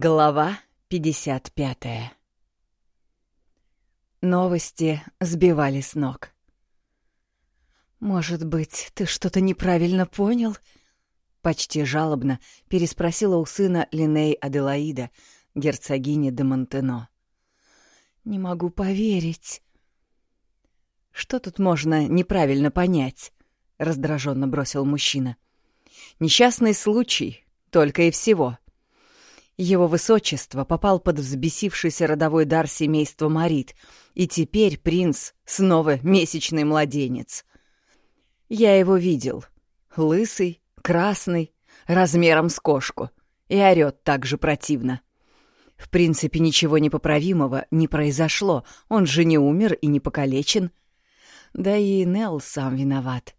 Глава 55 Новости сбивали с ног. «Может быть, ты что-то неправильно понял?» Почти жалобно переспросила у сына Линей Аделаида, герцогини де Монтено. «Не могу поверить». «Что тут можно неправильно понять?» — раздраженно бросил мужчина. «Несчастный случай, только и всего». Его высочество попал под взбесившийся родовой дар семейства Марит, и теперь принц снова месячный младенец. Я его видел. Лысый, красный, размером с кошку, и орёт так же противно. В принципе, ничего непоправимого не произошло, он же не умер и не покалечен. Да и Нелл сам виноват.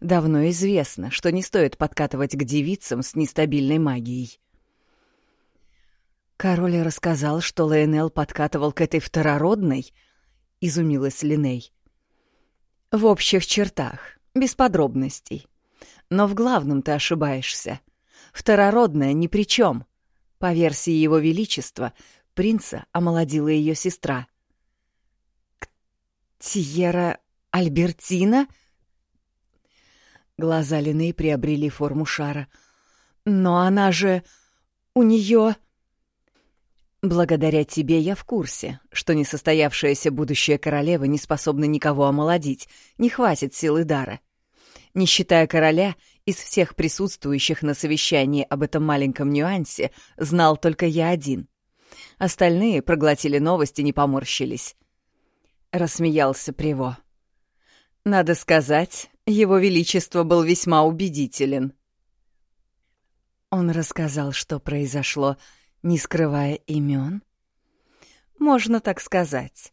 Давно известно, что не стоит подкатывать к девицам с нестабильной магией. Король рассказал, что Лейнел подкатывал к этой второродной, изумилась Линей. В общих чертах, без подробностей. Но в главном ты ошибаешься. Второродная ни при чем. По версии его величества, принца омолодила ее сестра. Тьера Альбертина? Глаза Лины приобрели форму шара. Но она же... У нее... Благодаря тебе я в курсе, что несостоявшаяся будущая королева не способна никого омолодить, не хватит силы дара. Не считая короля, из всех присутствующих на совещании об этом маленьком нюансе знал только я один. Остальные проглотили новости, не поморщились. Рассмеялся Приво. Надо сказать, его величество был весьма убедителен. Он рассказал, что произошло, — не скрывая имен? Можно так сказать.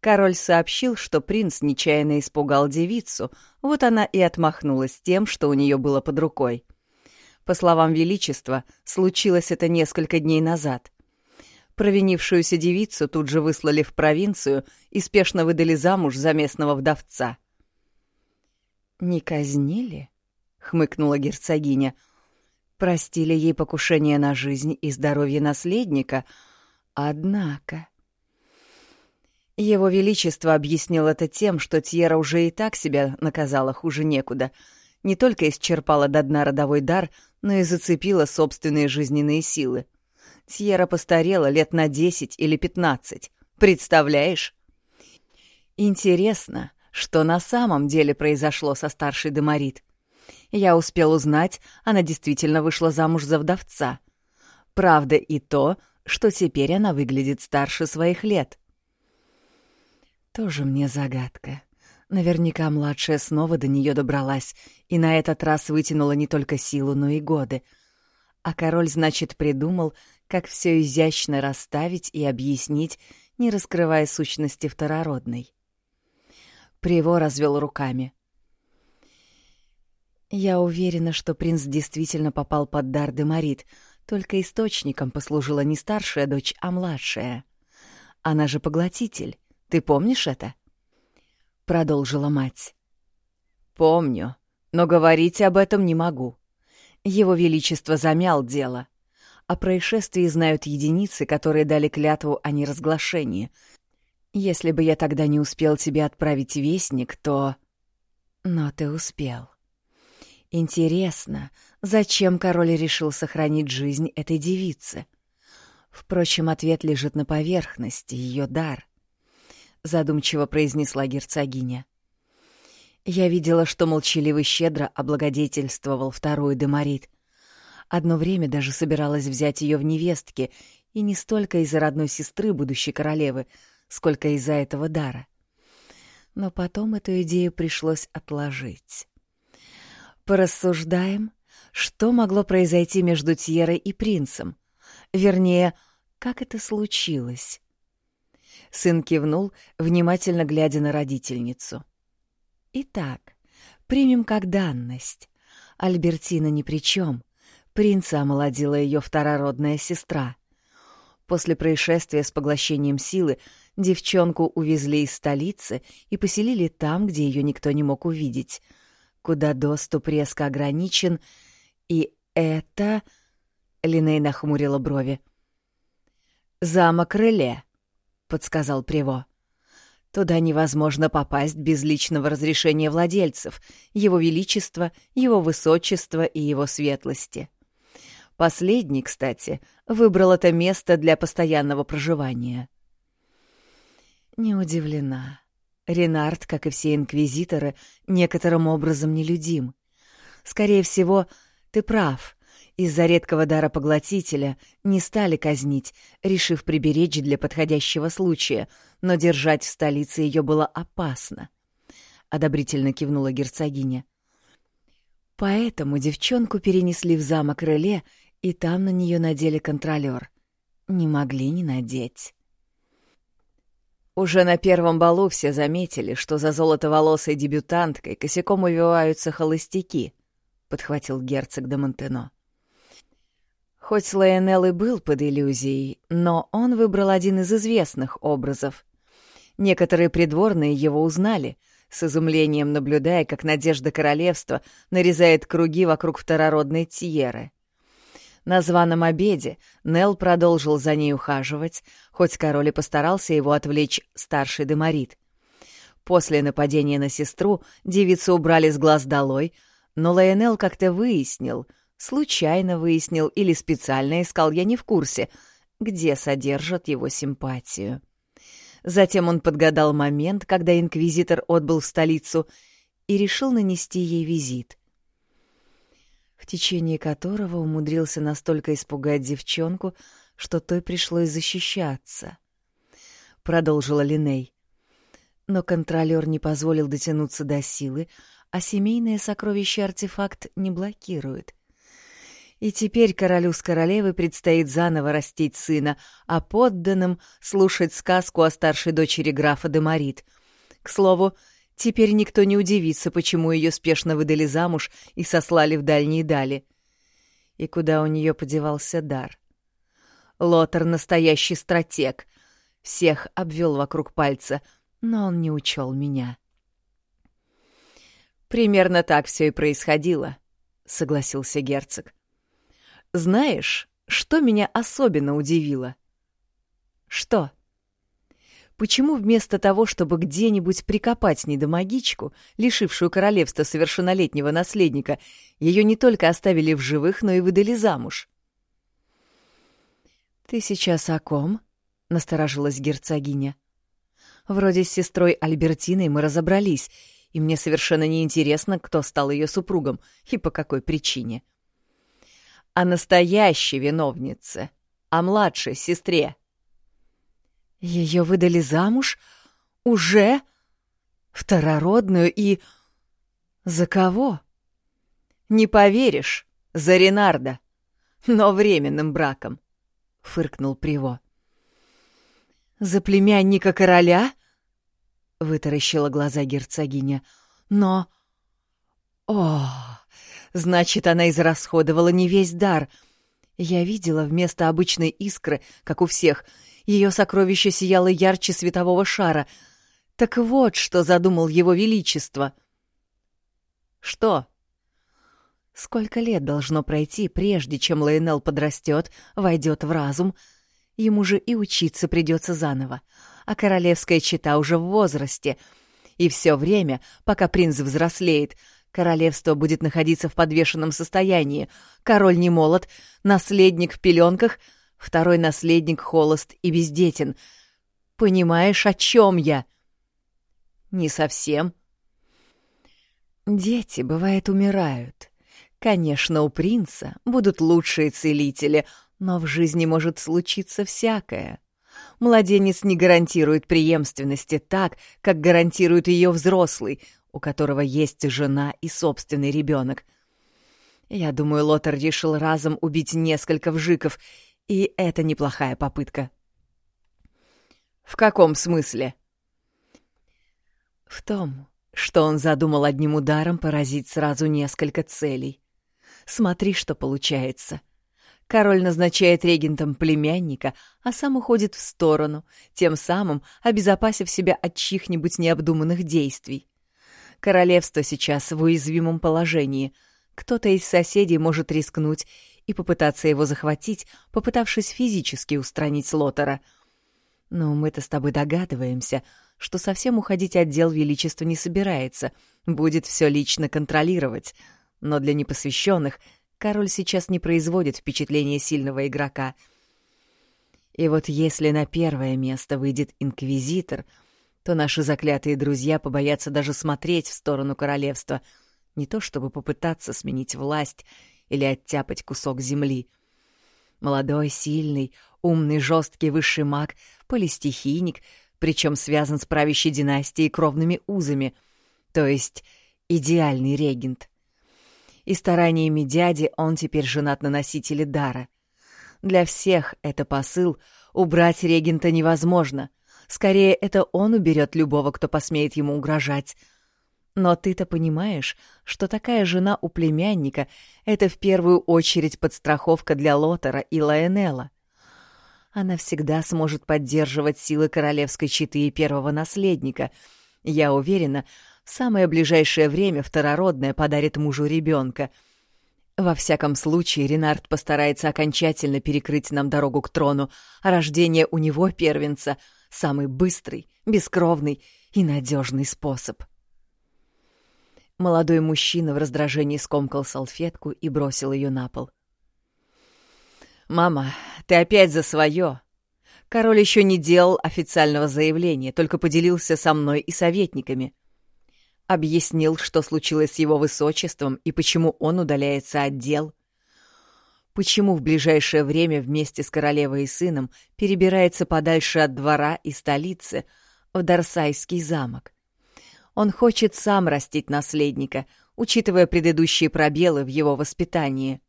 Король сообщил, что принц нечаянно испугал девицу, вот она и отмахнулась тем, что у нее было под рукой. По словам Величества, случилось это несколько дней назад. Провинившуюся девицу тут же выслали в провинцию и спешно выдали замуж за местного вдовца. «Не казнили?» — хмыкнула герцогиня — простили ей покушение на жизнь и здоровье наследника, однако... Его Величество объяснил это тем, что Тьера уже и так себя наказала хуже некуда, не только исчерпала до дна родовой дар, но и зацепила собственные жизненные силы. Тьера постарела лет на десять или пятнадцать. Представляешь? Интересно, что на самом деле произошло со старшей Демарит. Я успел узнать, она действительно вышла замуж за вдовца. Правда и то, что теперь она выглядит старше своих лет. Тоже мне загадка. Наверняка младшая снова до нее добралась и на этот раз вытянула не только силу, но и годы. А король, значит, придумал, как все изящно расставить и объяснить, не раскрывая сущности второродной. Приво развел руками. Я уверена, что принц действительно попал под дар Демарит, только источником послужила не старшая дочь, а младшая. Она же поглотитель. Ты помнишь это? Продолжила мать. Помню, но говорить об этом не могу. Его Величество замял дело. О происшествии знают единицы, которые дали клятву о неразглашении. Если бы я тогда не успел тебе отправить вестник, то... Но ты успел. Интересно, зачем король решил сохранить жизнь этой девицы? Впрочем, ответ лежит на поверхности, ее дар. Задумчиво произнесла герцогиня. Я видела, что молчаливый щедро облагодетельствовал вторую Демарит. Одно время даже собиралась взять ее в невестки, и не столько из-за родной сестры будущей королевы, сколько из-за этого дара. Но потом эту идею пришлось отложить. Порассуждаем, что могло произойти между Тьерой и принцем. Вернее, как это случилось. Сын кивнул, внимательно глядя на родительницу. Итак, примем как данность. Альбертина ни при чем. Принца омолодила ее второродная сестра. После происшествия с поглощением силы девчонку увезли из столицы и поселили там, где ее никто не мог увидеть — куда доступ резко ограничен, и это... Линей нахмурила брови. «Замок Реле», — подсказал Приво. «Туда невозможно попасть без личного разрешения владельцев, его величества, его высочества и его светлости». Последний, кстати, выбрал это место для постоянного проживания. Не удивлена. Ренард, как и все инквизиторы, некоторым образом нелюдим. Скорее всего, ты прав. Из-за редкого дара поглотителя не стали казнить, решив приберечь для подходящего случая, но держать в столице ее было опасно. Одобрительно кивнула герцогиня. Поэтому девчонку перенесли в замок Реле и там на нее надели контролер. Не могли не надеть. Уже на первом балу все заметили, что за золотоволосой дебютанткой косяком увиваются холостяки, — подхватил герцог де Монтено. Хоть Лайонел и был под иллюзией, но он выбрал один из известных образов. Некоторые придворные его узнали, с изумлением наблюдая, как Надежда Королевства нарезает круги вокруг второродной Тьеры. На званом обеде Нел продолжил за ней ухаживать, хоть король и постарался его отвлечь старший Деморит. После нападения на сестру девицу убрали с глаз долой, но Лайонел как-то выяснил, случайно выяснил или специально искал, я не в курсе, где содержат его симпатию. Затем он подгадал момент, когда инквизитор отбыл в столицу, и решил нанести ей визит — в течение которого умудрился настолько испугать девчонку, что той пришлось защищаться. Продолжила Линей. Но контролер не позволил дотянуться до силы, а семейное сокровище-артефакт не блокирует. И теперь королю с королевой предстоит заново растить сына, а подданным слушать сказку о старшей дочери графа Демарит. К слову, Теперь никто не удивится, почему ее спешно выдали замуж и сослали в дальние дали. И куда у нее подевался дар. Лотер — настоящий стратег. Всех обвел вокруг пальца, но он не учел меня. «Примерно так все и происходило», — согласился герцог. «Знаешь, что меня особенно удивило?» «Что?» Почему вместо того, чтобы где-нибудь прикопать недомагичку, лишившую королевства совершеннолетнего наследника, ее не только оставили в живых, но и выдали замуж? «Ты сейчас о ком?» — насторожилась герцогиня. «Вроде с сестрой Альбертиной мы разобрались, и мне совершенно неинтересно, кто стал ее супругом и по какой причине». «О настоящей виновнице, о младшей сестре», ее выдали замуж? Уже? Второродную и... За кого? Не поверишь, за Ренарда. Но временным браком, — фыркнул Приво. За племянника короля? — вытаращила глаза герцогиня. Но... О, значит, она израсходовала не весь дар. Я видела вместо обычной искры, как у всех, ее сокровище сияло ярче светового шара. Так вот, что задумал его величество. Что? Сколько лет должно пройти, прежде чем Лейнел подрастет, войдет в разум? Ему же и учиться придется заново. А королевская чета уже в возрасте. И все время, пока принц взрослеет, королевство будет находиться в подвешенном состоянии. Король не молод, наследник в пеленках — Второй наследник холост и бездетен. Понимаешь, о чем я? Не совсем. Дети, бывает, умирают. Конечно, у принца будут лучшие целители, но в жизни может случиться всякое. Младенец не гарантирует преемственности так, как гарантирует ее взрослый, у которого есть жена и собственный ребенок. Я думаю, Лотер решил разом убить несколько вжиков и это неплохая попытка. В каком смысле? В том, что он задумал одним ударом поразить сразу несколько целей. Смотри, что получается. Король назначает регентом племянника, а сам уходит в сторону, тем самым обезопасив себя от чьих-нибудь необдуманных действий. Королевство сейчас в уязвимом положении. Кто-то из соседей может рискнуть и попытаться его захватить, попытавшись физически устранить Лотера. Но мы-то с тобой догадываемся, что совсем уходить от дел Величества не собирается, будет все лично контролировать. Но для непосвященных король сейчас не производит впечатления сильного игрока. И вот если на первое место выйдет инквизитор, то наши заклятые друзья побоятся даже смотреть в сторону королевства, не то чтобы попытаться сменить власть или оттяпать кусок земли. Молодой, сильный, умный, жесткий высший маг, полистихийник, причем связан с правящей династией кровными узами, то есть идеальный регент. И стараниями дяди он теперь женат на носителе дара. Для всех это посыл «убрать регента невозможно», скорее это он уберет любого, кто посмеет ему угрожать — но ты-то понимаешь, что такая жена у племянника — это в первую очередь подстраховка для Лотера и Лайонелла. Она всегда сможет поддерживать силы королевской четы и первого наследника. Я уверена, в самое ближайшее время второродная подарит мужу ребенка. Во всяком случае, Ренард постарается окончательно перекрыть нам дорогу к трону, а рождение у него первенца — самый быстрый, бескровный и надежный способ. — Молодой мужчина в раздражении скомкал салфетку и бросил ее на пол. «Мама, ты опять за свое!» Король еще не делал официального заявления, только поделился со мной и советниками. Объяснил, что случилось с его высочеством и почему он удаляется от дел. Почему в ближайшее время вместе с королевой и сыном перебирается подальше от двора и столицы в Дарсайский замок. Он хочет сам растить наследника, учитывая предыдущие пробелы в его воспитании.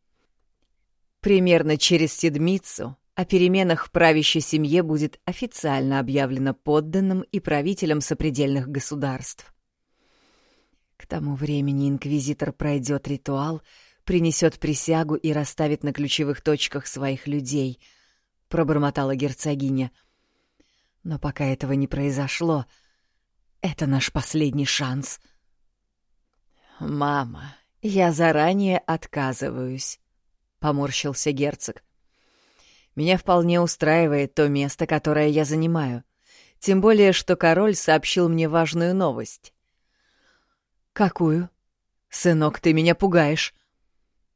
Примерно через седмицу о переменах в правящей семье будет официально объявлено подданным и правителям сопредельных государств. К тому времени инквизитор пройдет ритуал, принесет присягу и расставит на ключевых точках своих людей, — пробормотала герцогиня. Но пока этого не произошло, — это наш последний шанс. Мама, я заранее отказываюсь, поморщился герцог. Меня вполне устраивает то место, которое я занимаю. Тем более, что король сообщил мне важную новость. Какую? Сынок, ты меня пугаешь.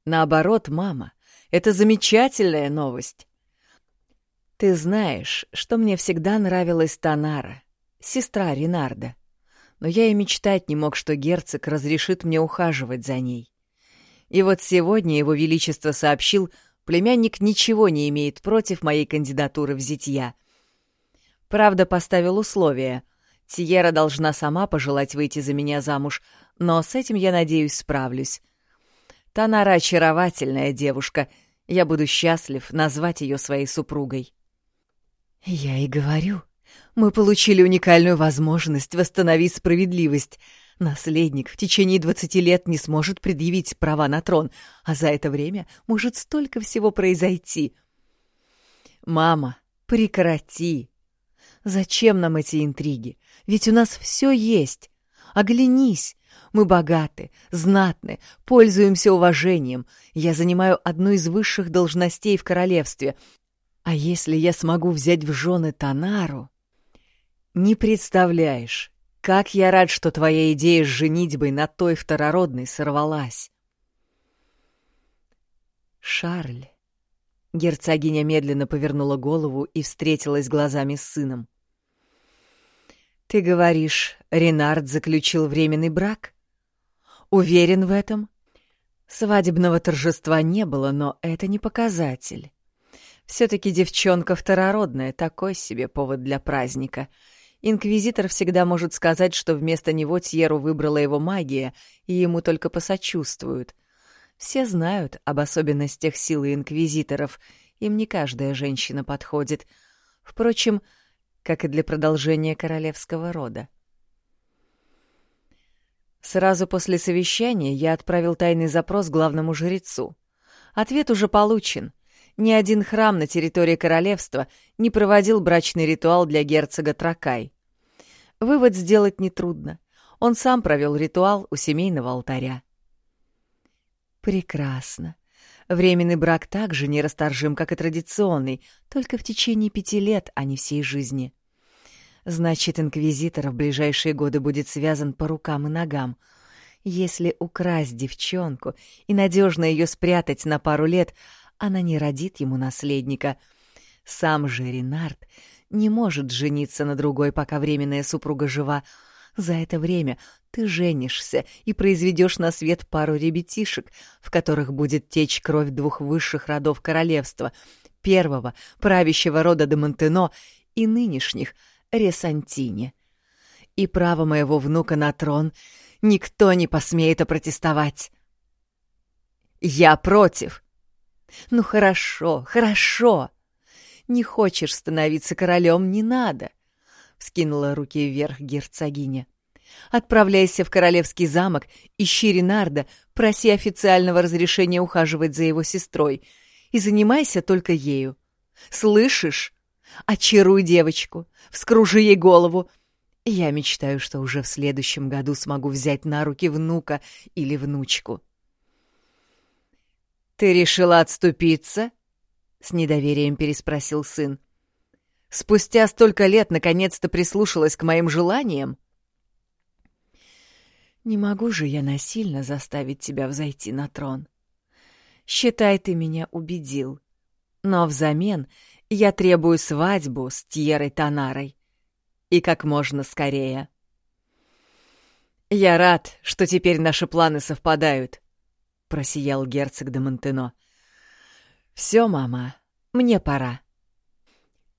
Наоборот, мама, это замечательная новость. Ты знаешь, что мне всегда нравилась Танара сестра Ренарда. Но я и мечтать не мог, что герцог разрешит мне ухаживать за ней. И вот сегодня его величество сообщил, племянник ничего не имеет против моей кандидатуры в зятья. Правда, поставил условие. Тиера должна сама пожелать выйти за меня замуж, но с этим, я надеюсь, справлюсь. Танара очаровательная девушка. Я буду счастлив назвать ее своей супругой. «Я и говорю», мы получили уникальную возможность восстановить справедливость. Наследник в течение двадцати лет не сможет предъявить права на трон, а за это время может столько всего произойти. Мама, прекрати. Зачем нам эти интриги? Ведь у нас все есть. Оглянись. Мы богаты, знатны, пользуемся уважением. Я занимаю одну из высших должностей в королевстве. А если я смогу взять в жены Танару... Не представляешь, как я рад, что твоя идея с женитьбой на той второродной сорвалась. Шарль. Герцогиня медленно повернула голову и встретилась глазами с сыном. «Ты говоришь, Ренард заключил временный брак? Уверен в этом?» Свадебного торжества не было, но это не показатель. Все-таки девчонка второродная, такой себе повод для праздника — Инквизитор всегда может сказать, что вместо него Тьеру выбрала его магия, и ему только посочувствуют. Все знают об особенностях силы инквизиторов, им не каждая женщина подходит. Впрочем, как и для продолжения королевского рода. Сразу после совещания я отправил тайный запрос главному жрецу. Ответ уже получен. Ни один храм на территории королевства не проводил брачный ритуал для герцога Тракай. Вывод сделать нетрудно. Он сам провел ритуал у семейного алтаря. Прекрасно. Временный брак также нерасторжим, как и традиционный, только в течение пяти лет, а не всей жизни. Значит, инквизитор в ближайшие годы будет связан по рукам и ногам. Если украсть девчонку и надежно ее спрятать на пару лет, она не родит ему наследника. Сам же Ренард не может жениться на другой, пока временная супруга жива. За это время ты женишься и произведешь на свет пару ребятишек, в которых будет течь кровь двух высших родов королевства — первого, правящего рода де Монтено, и нынешних — Ресантине. И право моего внука на трон никто не посмеет опротестовать. Я против. Ну хорошо, хорошо. Не хочешь становиться королем, не надо. Вскинула руки вверх герцогиня. Отправляйся в королевский замок, ищи Ренарда, проси официального разрешения ухаживать за его сестрой и занимайся только ею. Слышишь? Очаруй девочку, вскружи ей голову. Я мечтаю, что уже в следующем году смогу взять на руки внука или внучку. «Ты решила отступиться?» — с недоверием переспросил сын. «Спустя столько лет наконец-то прислушалась к моим желаниям?» «Не могу же я насильно заставить тебя взойти на трон. Считай, ты меня убедил. Но взамен я требую свадьбу с Тьерой Танарой. И как можно скорее. «Я рад, что теперь наши планы совпадают», — просиял герцог де Монтено. «Все, мама, мне пора».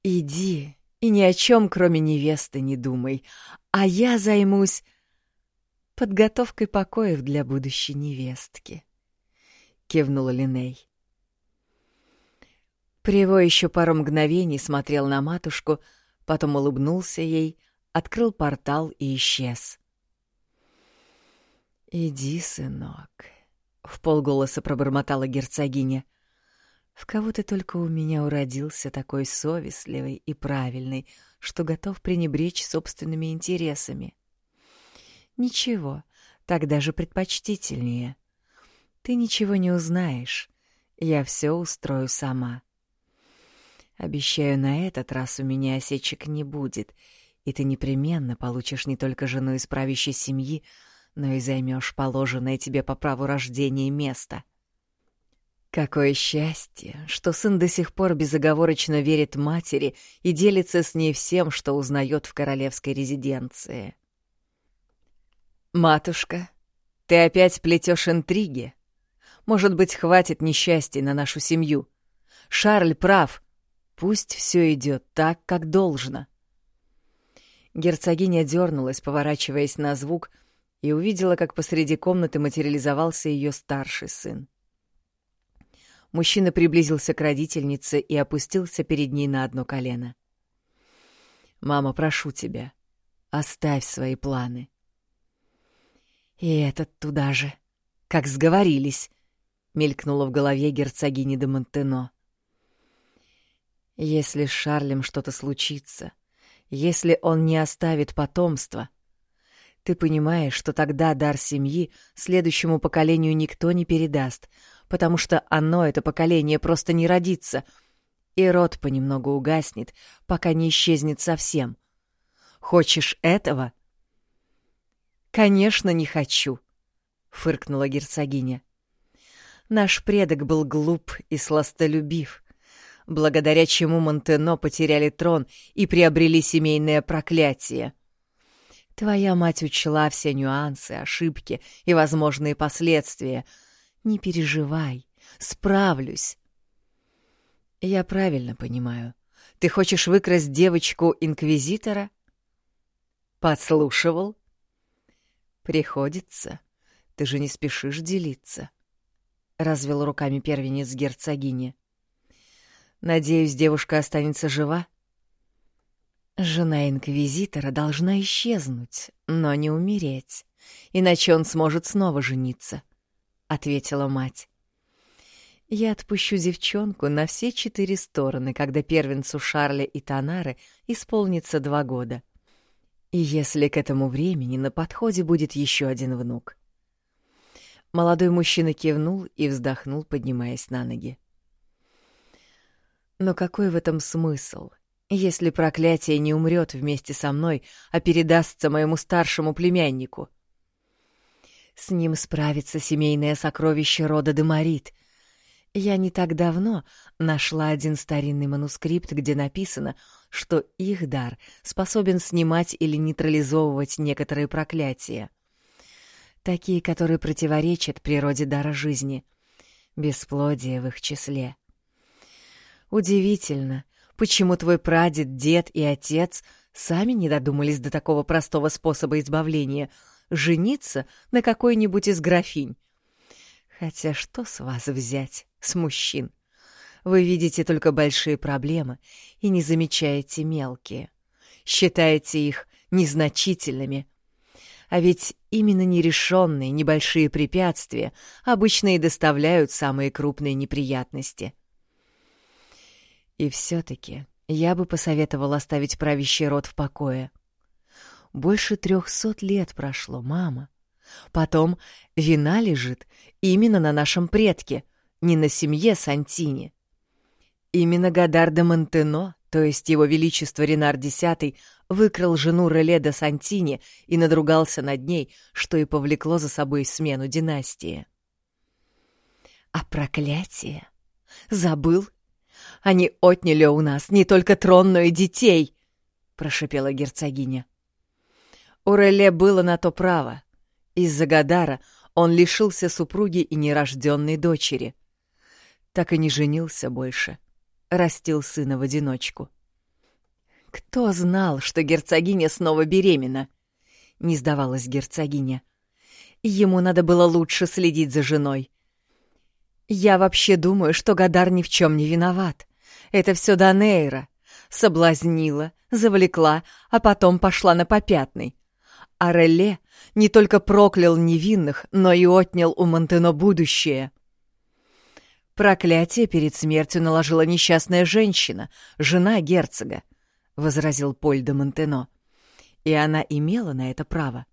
«Иди и ни о чем, кроме невесты, не думай, а я займусь подготовкой покоев для будущей невестки», — кивнула Линей. Приво еще пару мгновений смотрел на матушку, потом улыбнулся ей, открыл портал и исчез. «Иди, сынок», — в полголоса пробормотала герцогиня. «В кого ты только у меня уродился такой совестливый и правильный, что готов пренебречь собственными интересами?» «Ничего, так даже предпочтительнее. Ты ничего не узнаешь. Я все устрою сама». Обещаю, на этот раз у меня осечек не будет, и ты непременно получишь не только жену из правящей семьи, но и займешь положенное тебе по праву рождения место. Какое счастье, что сын до сих пор безоговорочно верит матери и делится с ней всем, что узнает в королевской резиденции. «Матушка, ты опять плетешь интриги? Может быть, хватит несчастья на нашу семью? Шарль прав, Пусть все идет так, как должно. Герцогиня дернулась, поворачиваясь на звук, и увидела, как посреди комнаты материализовался ее старший сын. Мужчина приблизился к родительнице и опустился перед ней на одно колено. «Мама, прошу тебя, оставь свои планы». «И этот туда же, как сговорились», — мелькнуло в голове герцогини де Монтено. Если с Шарлем что-то случится, если он не оставит потомства, ты понимаешь, что тогда дар семьи следующему поколению никто не передаст, потому что оно, это поколение, просто не родится, и род понемногу угаснет, пока не исчезнет совсем. Хочешь этого? Конечно, не хочу, фыркнула герцогиня. Наш предок был глуп и сластолюбив благодаря чему Монтено потеряли трон и приобрели семейное проклятие. Твоя мать учла все нюансы, ошибки и возможные последствия. Не переживай, справлюсь. Я правильно понимаю. Ты хочешь выкрасть девочку-инквизитора? Подслушивал? Приходится. Ты же не спешишь делиться. Развел руками первенец герцогини. Надеюсь, девушка останется жива? Жена инквизитора должна исчезнуть, но не умереть, иначе он сможет снова жениться, — ответила мать. Я отпущу девчонку на все четыре стороны, когда первенцу Шарля и Танары исполнится два года. И если к этому времени на подходе будет еще один внук. Молодой мужчина кивнул и вздохнул, поднимаясь на ноги. Но какой в этом смысл, если проклятие не умрет вместе со мной, а передастся моему старшему племяннику? С ним справится семейное сокровище рода Демарит. Я не так давно нашла один старинный манускрипт, где написано, что их дар способен снимать или нейтрализовывать некоторые проклятия. Такие, которые противоречат природе дара жизни. Бесплодие в их числе. Удивительно, почему твой прадед, дед и отец сами не додумались до такого простого способа избавления — жениться на какой-нибудь из графинь. Хотя что с вас взять, с мужчин? Вы видите только большие проблемы и не замечаете мелкие. Считаете их незначительными. А ведь именно нерешенные небольшие препятствия обычно и доставляют самые крупные неприятности. И все-таки я бы посоветовал оставить правящий род в покое. Больше трехсот лет прошло, мама. Потом вина лежит именно на нашем предке, не на семье Сантини. Именно Гадар де Монтено, то есть его величество Ренар X, выкрал жену Реле де Сантини и надругался над ней, что и повлекло за собой смену династии. А проклятие? Забыл? Они отняли у нас не только трон, но и детей, — прошипела герцогиня. У Реле было на то право. Из-за Гадара он лишился супруги и нерожденной дочери. Так и не женился больше. Растил сына в одиночку. Кто знал, что герцогиня снова беременна? Не сдавалась герцогиня. Ему надо было лучше следить за женой. Я вообще думаю, что Гадар ни в чем не виноват. Это все Данейра. Соблазнила, завлекла, а потом пошла на попятный. А Реле не только проклял невинных, но и отнял у Монтено будущее. «Проклятие перед смертью наложила несчастная женщина, жена герцога», — возразил Поль де Монтено. «И она имела на это право.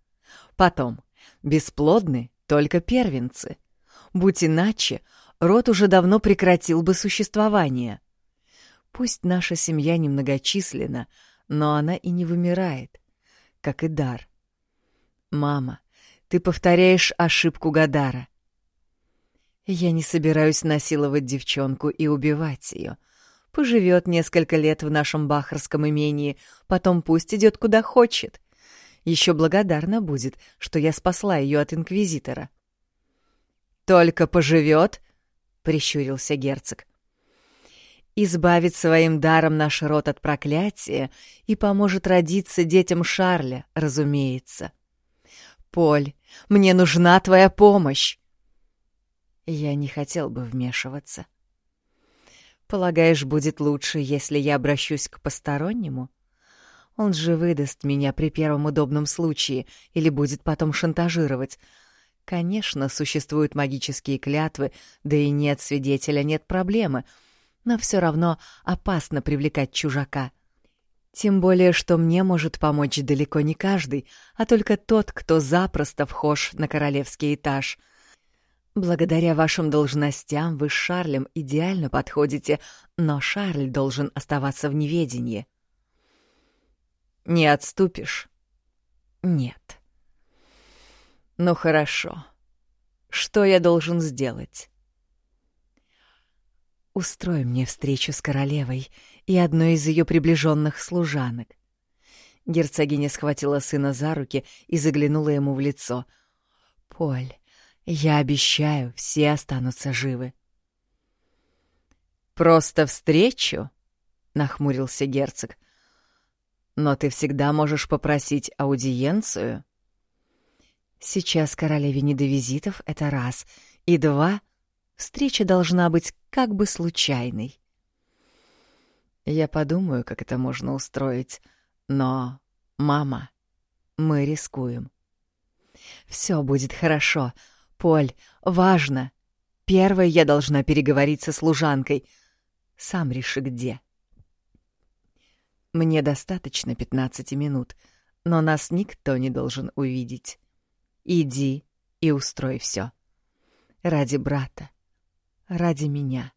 Потом, бесплодны только первенцы. Будь иначе, род уже давно прекратил бы существование. Пусть наша семья немногочисленна, но она и не вымирает, как и дар. Мама, ты повторяешь ошибку Гадара. Я не собираюсь насиловать девчонку и убивать ее. Поживет несколько лет в нашем бахарском имении, потом пусть идет куда хочет. Еще благодарна будет, что я спасла ее от инквизитора. Только поживет, прищурился герцог. Избавит своим даром наш род от проклятия и поможет родиться детям Шарля, разумеется. Поль, мне нужна твоя помощь. Я не хотел бы вмешиваться. Полагаешь, будет лучше, если я обращусь к постороннему? Он же выдаст меня при первом удобном случае или будет потом шантажировать. Конечно, существуют магические клятвы, да и нет свидетеля, нет проблемы, но все равно опасно привлекать чужака. Тем более, что мне может помочь далеко не каждый, а только тот, кто запросто вхож на королевский этаж. Благодаря вашим должностям вы с Шарлем идеально подходите, но Шарль должен оставаться в неведении. Не отступишь? Нет. Ну хорошо. Что я должен сделать? Устрой мне встречу с королевой и одной из ее приближенных служанок. Герцогиня схватила сына за руки и заглянула ему в лицо. «Поль, я обещаю, все останутся живы». «Просто встречу?» — нахмурился герцог. «Но ты всегда можешь попросить аудиенцию?» Сейчас королеве не до визитов — это раз. И два — встреча должна быть как бы случайной. Я подумаю, как это можно устроить. Но, мама, мы рискуем. Все будет хорошо. Поль, важно. Первой я должна переговорить со служанкой. Сам реши, где. Мне достаточно пятнадцати минут, но нас никто не должен увидеть. Иди и устрой все. ради брата, ради меня,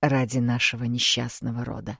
ради нашего несчастного рода.